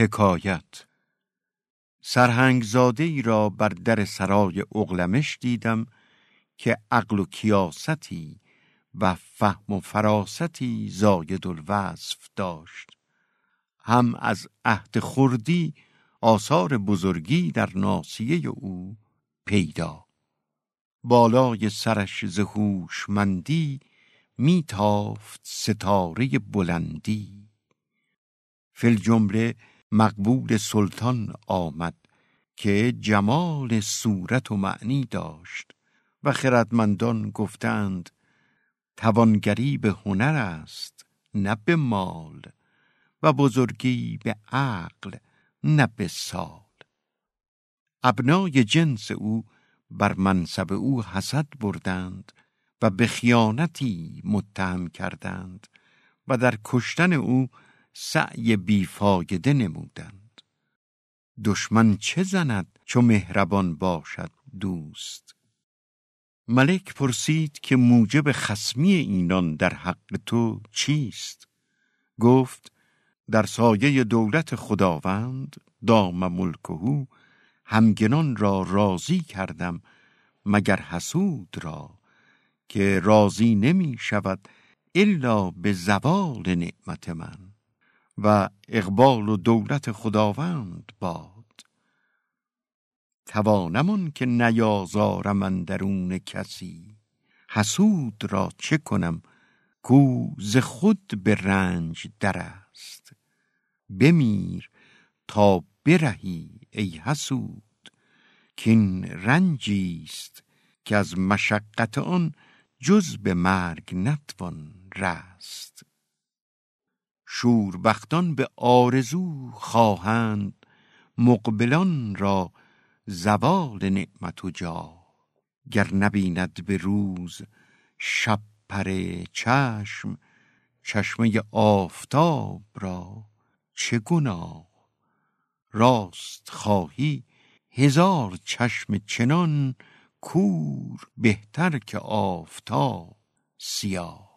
حکایت. سرهنگزاده ای را بر در سرای اغلمش دیدم که عقل و کیاستی و فهم و فراستی زاید الوصف داشت. هم از عهد خردی آثار بزرگی در ناسیه او پیدا. بالای سرش ز هوشمندی میتافت ستاره بلندی. فل جمله مقبول سلطان آمد که جمال صورت و معنی داشت و خردمندان گفتند توانگری به هنر است نه به مال و بزرگی به عقل نه به سال. ابنای جنس او بر منصب او حسد بردند و به خیانتی متهم کردند و در کشتن او سعی بیفایده نمودند. دشمن چه زند چو مهربان باشد دوست؟ ملک پرسید که موجب خسمی اینان در حق تو چیست؟ گفت در سایه دولت خداوند دام ملکهو همگنان را راضی کردم مگر حسود را که راضی نمی شود الا به زوال نعمت من. و اقبال و دولت خداوند باد. توانم که نیازارم درون کسی حسود را چه کنم کو ز خود به رنج در است. بمیر تا برهی ای حسود کین رنجی است که از مشقت آن جز به مرگ نتوان رست. شوربختان به آرزو خواهند مقبلان را زوال نعمت و جا. گر نبیند به روز شب پر چشم چشمه آفتاب را چه گناه؟ راست خواهی هزار چشم چنان کور بهتر که آفتاب سیاه.